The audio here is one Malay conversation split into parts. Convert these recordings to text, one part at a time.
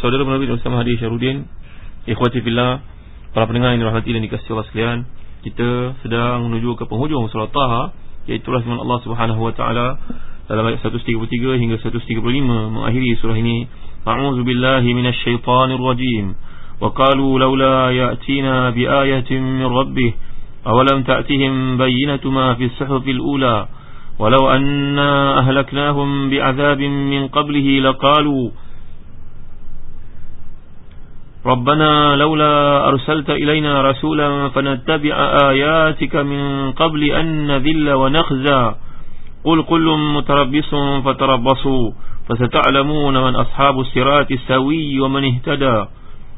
Saudara Nabi bersama Hadir Syarudin Ikhwati Fillah Para pendengar yang dirahmati dan dikasih Allah sekalian Kita sedang menuju ke penghujung surah Taha Iaitulah firman Allah Subhanahu Wa Taala Dalam ayat 133 hingga 135 Mengakhiri surah ini. A'udzu billahi minasy syaithanir rajim. Wa qalu laula ya'tina bi ayatin min rabbih awalam ta'tihim bayyinatu ma fi as-suhufil ula walau anna ahlaknahum bi'adzabin min qablihi laqalu ربنا لولا أرسلت إلينا رسولا فنتبع آياتك من قبل أن نذل ونخزى قل كل متربص فتربصوا فستعلمون من أصحاب السرات السوي ومن اهتدى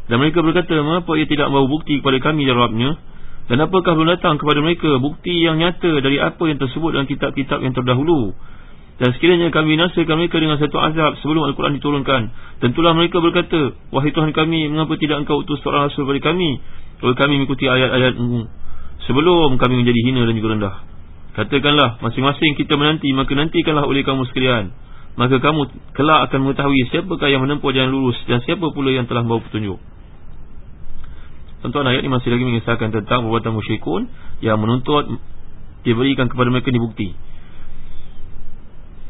Dan mereka berkata, mengapa ia tidak membawa bukti kepada kami dari Rabbnya? Dan apakah belum datang kepada mereka bukti yang nyata dari apa yang tersebut dalam kitab-kitab yang terdahulu? Dan sekiranya kami binasakan mereka dengan satu azab sebelum Al-Quran diturunkan. Tentulah mereka berkata Wahai Tuhan kami, mengapa tidak engkau utus seorang rasul kepada kami? Kalau kami mengikuti ayat-ayatmu. Sebelum kami menjadi hina dan juga rendah. Katakanlah, masing-masing kita menanti Maka nantikanlah oleh kamu sekalian. Maka kamu kelak akan mengetahui Siapakah yang menempuh jalan lurus Dan siapa pula yang telah membawa petunjuk. Tentuan ayat ini masih lagi mengisahkan tentang Perbuatan musyrikun Yang menuntut Diberikan kepada mereka di bukti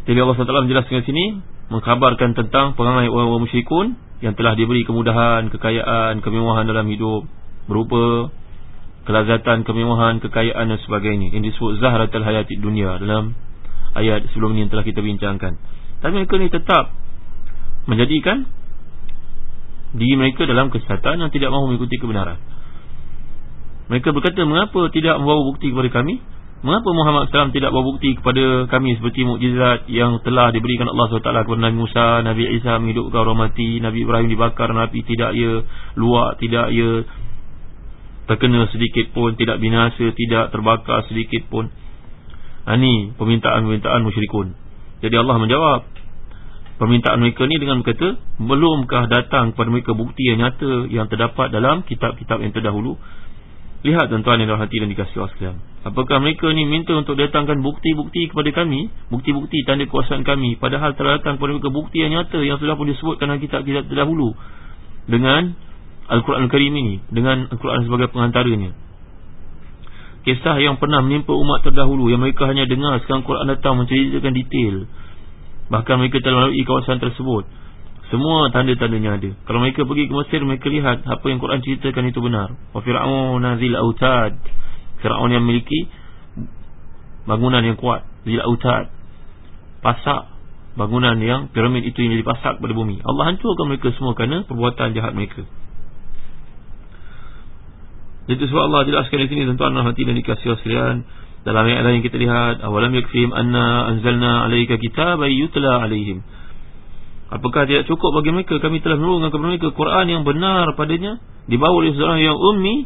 jadi Allah SWT menjelaskan di sini Mengkabarkan tentang perangai orang-orang musyrikun Yang telah diberi kemudahan, kekayaan, kemewahan dalam hidup Berupa kelazatan, kemewahan, kekayaan dan sebagainya. Yang disebut Zahratul Hayati Dunia Dalam ayat sebelum ini yang telah kita bincangkan. Tapi mereka ni tetap Menjadikan Diri mereka dalam kesesatan yang tidak mahu mengikuti kebenaran. Mereka berkata, mengapa tidak membawa bukti kepada kami Mengapa Muhammad SAW tidak bawa bukti kepada kami seperti mukjizat yang telah diberikan Allah SWT kepada Nabi Musa, Nabi Isa menghidupkan orang mati, Nabi Ibrahim dibakar, Nabi tidak ia luak, tidak ia terkena sedikit pun, tidak binasa, tidak terbakar sedikit pun. Ini ha, permintaan-permintaan musyrikun. Jadi Allah menjawab permintaan mereka ni dengan berkata, belumkah datang kepada mereka bukti yang nyata yang terdapat dalam kitab-kitab yang terdahulu Lihat tuan-tuan yang hati dan dikasih Allah sekalian. Apakah mereka ni minta untuk datangkan bukti-bukti kepada kami? Bukti-bukti tanda kuasaan kami. Padahal telah datang kepada mereka bukti yang nyata Yang sudah pun disebutkan dalam kitab-kitab terdahulu. Dengan Al-Quran Al-Karim ini. Dengan Al-Quran sebagai pengantaranya. Kisah yang pernah menimpa umat terdahulu Yang mereka hanya dengar Sekarang Quran datang menceritakan detail. Bahkan mereka telah melalui kawasan tersebut semua tanda-tandanya ada. Kalau mereka pergi ke Mesir Mereka lihat apa yang Quran ceritakan itu benar. Wa fir'aun zil autad. Fir'aun yang memiliki Bangunan yang kuat Zil autad. Pasak Bangunan yang piramid itu yang dipasak pada bumi. Allah hancurkan mereka semua kerana perbuatan jahat mereka. Itu sebab Allah jelaskan di sini Tentuan hati dan dikasih sekalian Dalam ayat yang kita lihat Awalam yakfim anna anzalna alaika kitab yutla alaihim Apakah tidak cukup bagi mereka? Kami telah menurunkan kepada mereka Quran yang benar padanya Dibawa oleh seorang yang ummi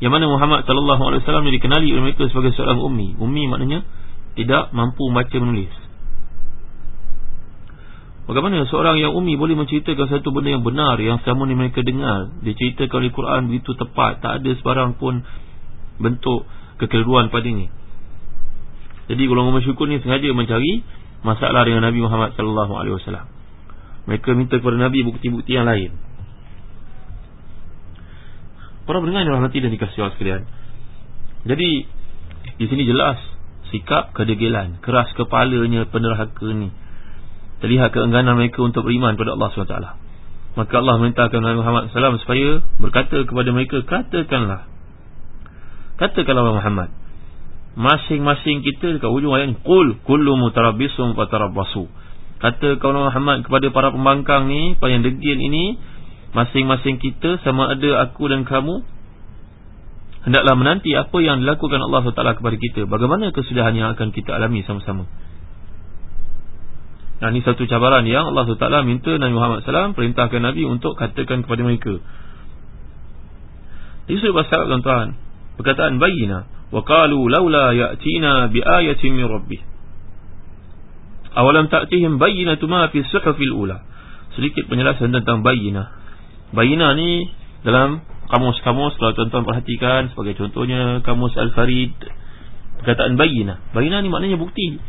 Yang mana Muhammad SAW dikenali oleh mereka sebagai seorang ummi. Ummi maknanya Tidak mampu membaca menulis. Bagaimana seorang yang ummi boleh menceritakan satu benda yang benar Yang selama ini mereka dengar? Dia ceritakan oleh Quran begitu tepat Tak ada sebarang pun bentuk kekeliruan padanya Jadi golongan masyukur ni sengaja mencari Masalah dengan Nabi Muhammad SAW mereka minta kepada Nabi bukti-bukti yang lain. Para pendengar yang rahmati dan dikasih Allah sekalian. Jadi Di sini jelas Sikap kedegilan Keras kepalanya penerhaka ni. Terlihat keengganan mereka untuk beriman kepada Allah SWT Maka Allah memerintahkan Nabi Muhammad SAW supaya berkata kepada mereka Katakanlah Katakanlah Muhammad Masing-masing kita dekat ujung ayat ni Qul kullu mutarabisum fatarabbasu Katakanlah Muhammad kepada para pembangkang ni Yang degil ini Masing-masing kita sama ada aku dan kamu Hendaklah menanti apa yang dilakukan Allah SWT kepada kita Bagaimana kesudahan yang akan kita alami sama-sama Nah, ini satu cabaran yang Allah SWT minta Nabi Muhammad SAW perintahkan Nabi untuk katakan kepada mereka. Ini sudah pasal tuan-tuan. Perkataan bayina. Wa qalu laula ya'tina bi rabbih. Awalam ta'tihim bayinatu ma fi suhufil ula. Sedikit penjelasan tentang bayina. Bayina ni dalam kamus-kamus kalau tuan-tuan perhatikan sebagai contohnya kamus Al-Farid perkataan bayina. Bayina ni maknanya bukti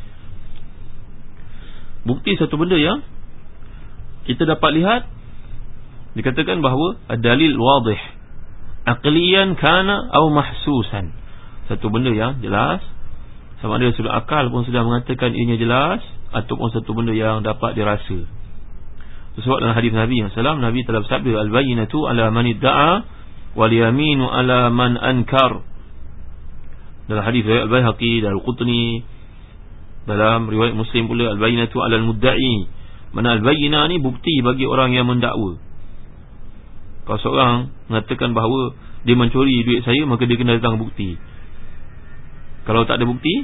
bukti satu benda yang kita dapat lihat dikatakan bahawa dalil wadih aqliyan kana atau mahsusan satu benda yang jelas sama ada sudah akal pun sudah mengatakan ianya jelas ataupun satu benda yang dapat dirasa sebab dalam hadis Nabi SAW Nabi telah bersabda al-bayyinatu ala man idda'a wal yaminu ala man ankar dalam hadis Al-Baihaqi dan Al-Qutni dalam riwayat Muslim pula al-bayyinatu 'alal mudda'i. Mana al-bayyinah ni bukti bagi orang yang mendakwa. Kalau seorang mengatakan bahawa dia mencuri duit saya, maka dia kena datang bukti. Kalau tak ada bukti,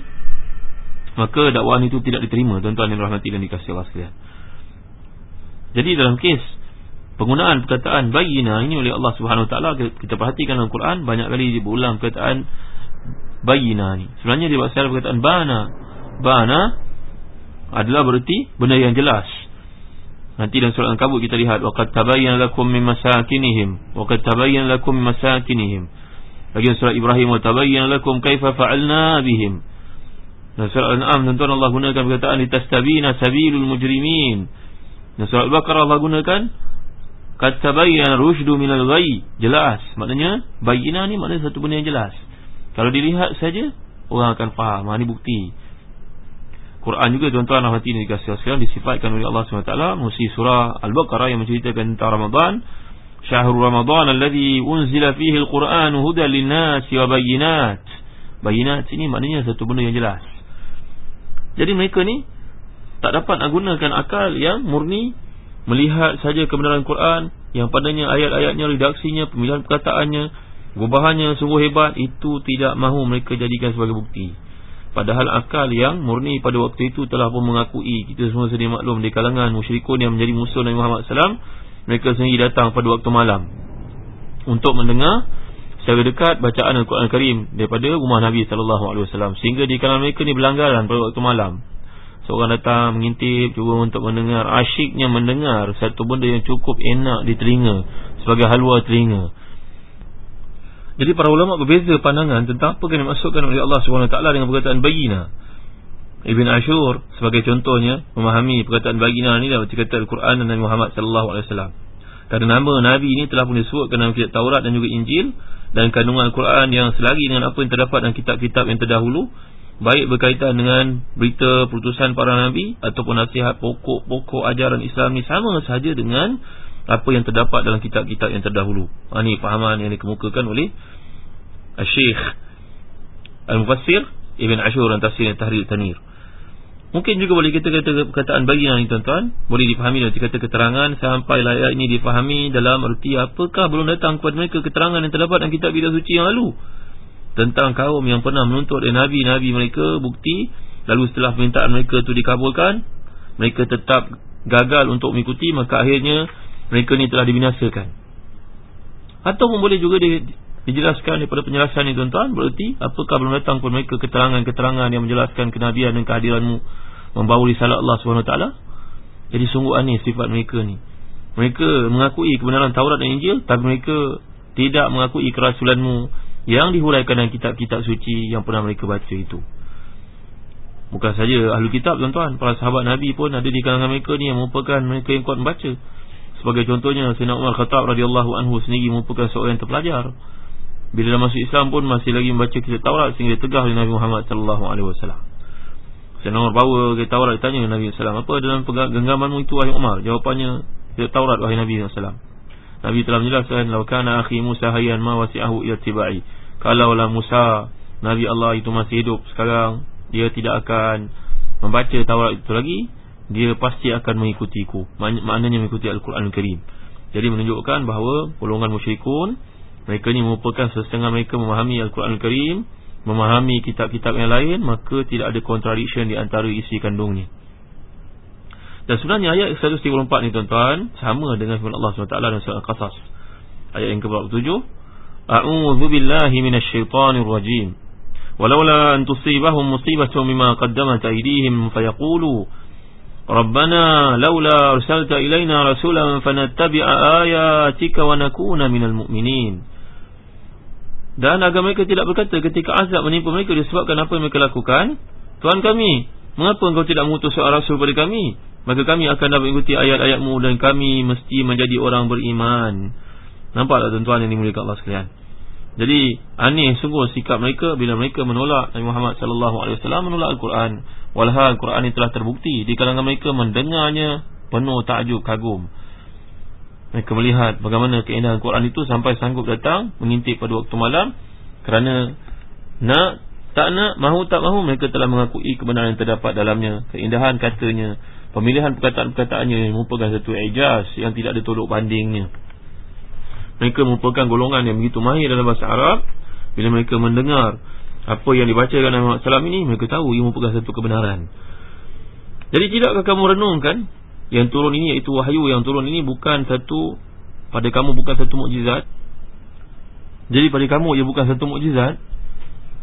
maka dakwaan itu tidak diterima. Tuan-tuan yang rahmati dan dikasihi Allah sekalian. Jadi dalam kes penggunaan perkataan bayyinah ini oleh Allah Subhanahu Wa Taala kita perhatikan dalam Quran banyak kali diulang perkataan bayyinah ni. Sebenarnya dia berasal perkataan bana bana adalah berarti benda yang jelas. Nanti dalam surah Al-Kabut kita lihat waqad tabayyana lakum min masakinihim waqad tabayyana lakum min masakinihim. Lagi surah Ibrahim wa tabayyana lakum kaifa fa'alna bihim. Dan surah Al-An'am tuan Allah gunakan perkataan litastabina sabilul mujrimin. Dan surah Al-Baqarah Allah gunakan qad tabayyana rusydu minal ghayy. Jelas. Maknanya bayyinah ni maknanya satu benda yang jelas. Kalau dilihat saja orang akan faham. Ha, ini bukti. Quran juga tuan-tuan rahmati dan dikasih sekalian disifatkan oleh Allah SWT musi surah Al-Baqarah yang menceritakan tentang Ramadan syahrul Ramadan alladhi unzila fihi al-Quran hudan lin-nas wa bayyinat bayyinat sini maknanya satu benda yang jelas jadi mereka ni tak dapat nak gunakan akal yang murni melihat saja kebenaran Quran yang padanya ayat-ayatnya redaksinya pemilihan perkataannya gubahannya sungguh hebat itu tidak mahu mereka jadikan sebagai bukti. Padahal akal yang murni pada waktu itu telah pun mengakui Kita semua sedia maklum di kalangan musyrikun yang menjadi musuh Nabi Muhammad SAW Mereka sendiri datang pada waktu malam Untuk mendengar secara dekat bacaan Al-Quran Karim Daripada rumah Nabi SAW Sehingga di kalangan mereka ni berlanggaran pada waktu malam Seorang datang mengintip Cuba untuk mendengar Asyiknya mendengar Satu benda yang cukup enak di telinga Sebagai halwa telinga jadi para ulama berbeza pandangan tentang apa yang dimaksudkan oleh Allah SWT dengan perkataan bayina. Ibn Ashur sebagai contohnya memahami perkataan bayina ini dalam cerita Al-Quran dan Nabi Muhammad SAW. Kerana nama Nabi ini telah pun disebutkan dalam kitab Taurat dan juga Injil dan kandungan Al-Quran yang selagi dengan apa yang terdapat dalam kitab-kitab yang terdahulu baik berkaitan dengan berita putusan para Nabi ataupun nasihat pokok-pokok ajaran Islam ini sama sahaja dengan apa yang terdapat dalam kitab-kitab yang terdahulu. Ha, ini fahaman yang dikemukakan oleh Syekh Al-Mufassir Ibn Ashur dan Tafsir Tahrir Tanir. Mungkin juga boleh kita kata perkataan bagian ini tuan-tuan. Boleh dipahami dan kata keterangan Sampai layak ini dipahami dalam erti Apakah belum datang kepada mereka keterangan yang terdapat dalam kitab-kitab suci yang lalu. Tentang kaum yang pernah menuntut dari Nabi-Nabi mereka bukti Lalu setelah permintaan mereka itu dikabulkan Mereka tetap gagal untuk mengikuti Maka akhirnya mereka ni telah dibinasakan. Ataupun boleh juga di, dijelaskan daripada penjelasan ni tuan-tuan Berarti apakah belum datang pun mereka keterangan-keterangan Yang menjelaskan kenabian dan kehadiranmu Membawa risalah Allah SWT Jadi sungguh aneh sifat mereka ni. Mereka mengakui kebenaran Taurat dan Injil Tapi mereka tidak mengakui kerasulanmu Yang dihuraikan dalam kitab-kitab suci Yang pernah mereka baca itu. Bukan saja ahli kitab tuan-tuan Para sahabat Nabi pun ada di kalangan mereka ni Yang merupakan mereka yang kuat membaca. Sebagai contohnya Sayyidina Umar Khattab radhiyallahu anhu sendiri merupakan seorang yang terpelajar. Bila dia masuk Islam pun masih lagi membaca kitab Taurat sehingga tegah oleh Nabi Muhammad sallallahu alaihi wasallam. Sayyidina Umar bawa kitab Taurat ditanya Nabi sallallahu apa dalam genggamanmu itu wahai Umar? Jawapannya kitab Taurat wahai Nabi SAW Nabi telah menjelaskan law kana akhi Musa hayyan ma wasi'ahu ila tibai kalau la Musa Nabi Allah itu masih hidup sekarang dia tidak akan membaca Taurat itu lagi dia pasti akan mengikutiku maknanya mengikuti Al-Quran Al-Karim jadi menunjukkan bahawa golongan musyrikun mereka ni merupakan setengah mereka memahami Al-Quran Al-Karim memahami kitab-kitab yang lain maka tidak ada contradiction di antara isi kandungnya dan sebenarnya ayat 134 ni tuan-tuan sama dengan firman Allah SWT dalam surah Al-Qasas. Ayat yang ke-47. A'udzu billahi minasyaitonir rajim. Walaula an tusibahum musibatu mimma qaddamat aydihim fayaqulu Rabbana laula arsalta ilaina rasulan fanattabi'a ayatika wa nakuna minal mu'minin. Dan agar mereka tidak berkata ketika azab menimpa mereka disebabkan apa yang mereka lakukan, Tuhan kami, mengapa engkau tidak mengutus seorang rasul kepada kami maka kami akan dapat mengikuti ayat-ayatmu dan kami mesti menjadi orang beriman. Nampak tak tuan-tuan yang dimuliakan Allah sekalian? Jadi aneh sungguh sikap mereka bila mereka menolak Nabi Muhammad wasallam menolak Al-Quran. Walhal Al-Quran ini telah terbukti di kalangan mereka mendengarnya penuh takjub kagum. Mereka melihat bagaimana keindahan Al-Quran itu sampai sanggup datang mengintip pada waktu malam kerana nak tak nak mahu tak mahu mereka telah mengakui kebenaran yang terdapat dalamnya, keindahan katanya, Pemilihan perkataan-perkataannya merupakan satu ijaz yang tidak ada tolok bandingnya. Mereka merupakan golongan yang begitu mahir dalam bahasa Arab. Bila mereka mendengar apa yang dibacakan Nabi Muhammad SAW ini, mereka tahu ia merupakan satu kebenaran. Jadi tidakkah kamu renungkan yang turun ini iaitu wahyu yang turun ini bukan satu pada kamu bukan satu mukjizat. Jadi pada kamu ia bukan satu mukjizat.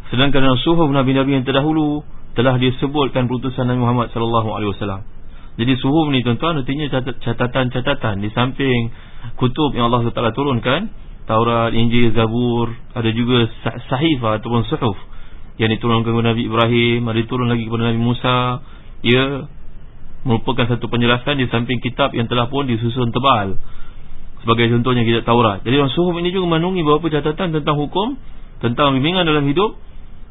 Sedangkan dalam suhuf Nabi-Nabi yang terdahulu telah disebutkan putusan Nabi Muhammad sallallahu alaihi wasallam. Jadi suhuf ni tuan-tuan artinya catatan-catatan di samping kutub yang Allah Taala turunkan, Taurat, Injil, Zabur, ada juga sahifah ataupun suhuf yang diturunkan kepada Nabi Ibrahim, ada turun lagi kepada Nabi Musa. Ia merupakan satu penjelasan di samping kitab yang telah pun disusun tebal. Sebagai contohnya kitab Taurat. Jadi dalam suhuf ini juga menunggi beberapa catatan tentang hukum, tentang bimbingan dalam hidup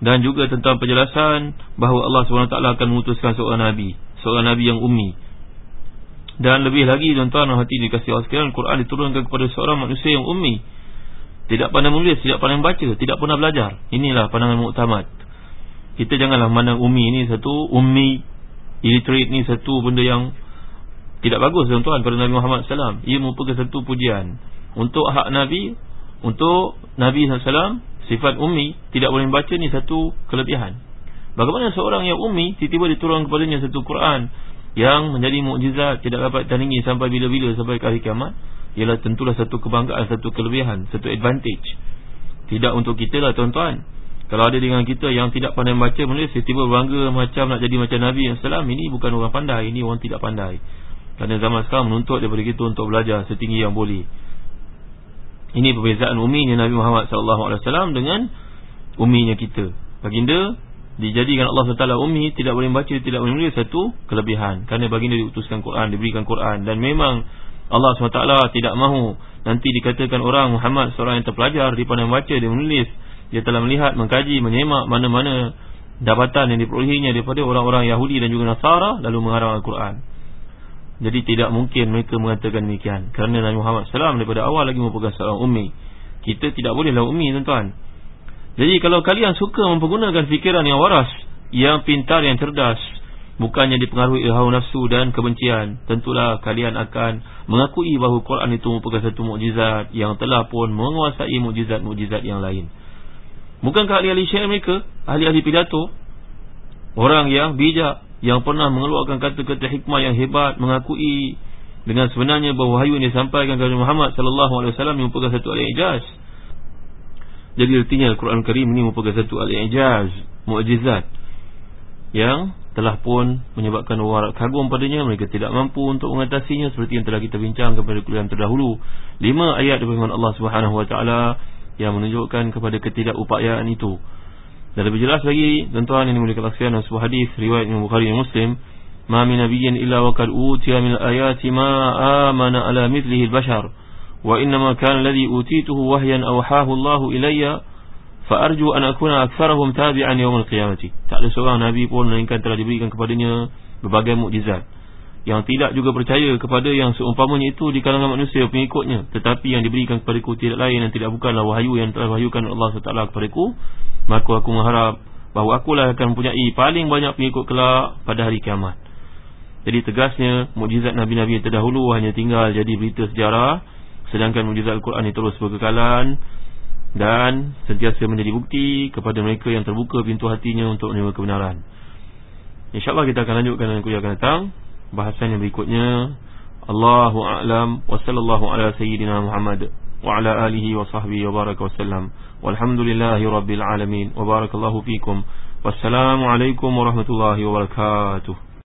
dan juga tentang penjelasan bahawa Allah SWT akan mengutuskan seorang Nabi seorang nabi yang ummi. Dan lebih lagi tuan-tuan hati dikasih Allah sekalian Al-Quran diturunkan kepada seorang manusia yang ummi. Tidak pandai menulis, tidak pandai membaca, tidak pernah belajar. Inilah pandangan muktamad. Kita janganlah mana ummi ini satu ummi illiterate ni satu benda yang tidak bagus tuan-tuan pada Nabi Muhammad SAW. Ia merupakan satu pujian untuk hak Nabi, untuk Nabi SAW sifat ummi tidak boleh membaca ni satu kelebihan. Bagaimana seorang yang ummi tiba-tiba diturunkan kepadanya satu Quran yang menjadi mukjizat tidak dapat tandingi sampai bila-bila sampai ke hari kiamat ialah tentulah satu kebanggaan satu kelebihan satu advantage tidak untuk kita lah tuan-tuan kalau ada dengan kita yang tidak pandai membaca menulis tiba-tiba bangga macam nak jadi macam Nabi salam ini bukan orang pandai ini orang tidak pandai. Kerana zaman sekarang menuntut daripada kita untuk belajar setinggi yang boleh. Ini perbezaan uminya Nabi Muhammad SAW dengan uminya kita. Baginda dijadikan Allah SWT ummi tidak boleh membaca tidak boleh menulis satu kelebihan. Kerana baginda diutuskan Quran diberikan Quran. Dan memang Allah SWT tidak mahu nanti dikatakan orang Muhammad seorang yang terpelajar dia pandai membaca dia menulis dia telah melihat mengkaji menyemak mana-mana dapatan yang diperolehinya daripada orang-orang Yahudi dan juga Nasara lalu mengharang Al-Quran. Jadi tidak mungkin mereka mengatakan demikian. Kerana Nabi Muhammad SAW daripada awal lagi merupakan seorang ummi. Kita tidak bolehlah ummi tuan-tuan. Jadi kalau kalian suka mempergunakan fikiran yang waras Yang pintar, yang cerdas Bukannya dipengaruhi hawa nafsu dan kebencian Tentulah kalian akan mengakui bahawa Quran itu merupakan satu mukjizat Yang telah pun menguasai mukjizat-mukjizat yang lain Bukankah ahli-ahli syair mereka? Ahli-ahli pidato? Orang yang bijak Yang pernah mengeluarkan kata-kata hikmah yang hebat Mengakui dengan sebenarnya bahawa wahyu yang disampaikan kepada Muhammad wasallam merupakan satu ayat ijaz. Jadi artinya Al-Quran Karim ini merupakan satu al-ijaz, mu'jizat yang telah pun menyebabkan orang kagum padanya. Mereka tidak mampu untuk mengatasinya seperti yang telah kita bincangkan pada kuliah terdahulu. Lima ayat daripada Allah Subhanahu Wa Taala yang menunjukkan kepada ketidakupayaan itu dan lebih jelas lagi tuan-tuan yang dimulikkan sekalian sebuah hadis riwayat Imam Bukhari dan Muslim ma min nabiyyin illa waqad utiya min ayati ma amana ala mithlihi al-bashar wa inna ma kana alladhi utituhu wahyan awhahu Allah ilayya fa arju an akuna aktharuhum tabi'an yawm al-qiyamati. Tak ada seorang nabi pun melainkan telah diberikan kepadanya berbagai mukjizat yang tidak juga percaya kepada yang seumpamanya itu di kalangan manusia pengikutnya. Tetapi yang diberikan kepadaku tidak lain dan tidak bukanlah wahyu yang telah wahyukan Allah SWT kepadaku maka aku mengharap bahawa akulah akan mempunyai paling banyak pengikut kelak pada hari kiamat. Jadi tegasnya mukjizat nabi-nabi yang terdahulu hanya tinggal jadi berita sejarah sedangkan mukjizat Al-Quran ini terus berkekalan dan sentiasa menjadi bukti kepada mereka yang terbuka pintu hatinya untuk menerima kebenaran. InsyaAllah kita akan lanjutkan dengan kuliah akan datang bahasan yang berikutnya Allahu a'lam wa sallallahu ala sayyidina Muhammad wa ala alihi wa sahbihi wa baraka wasallam walhamdulillahi rabbil alamin wa barakallahu fikum. Wassalamu alaikum warahmatullahi wabarakatuh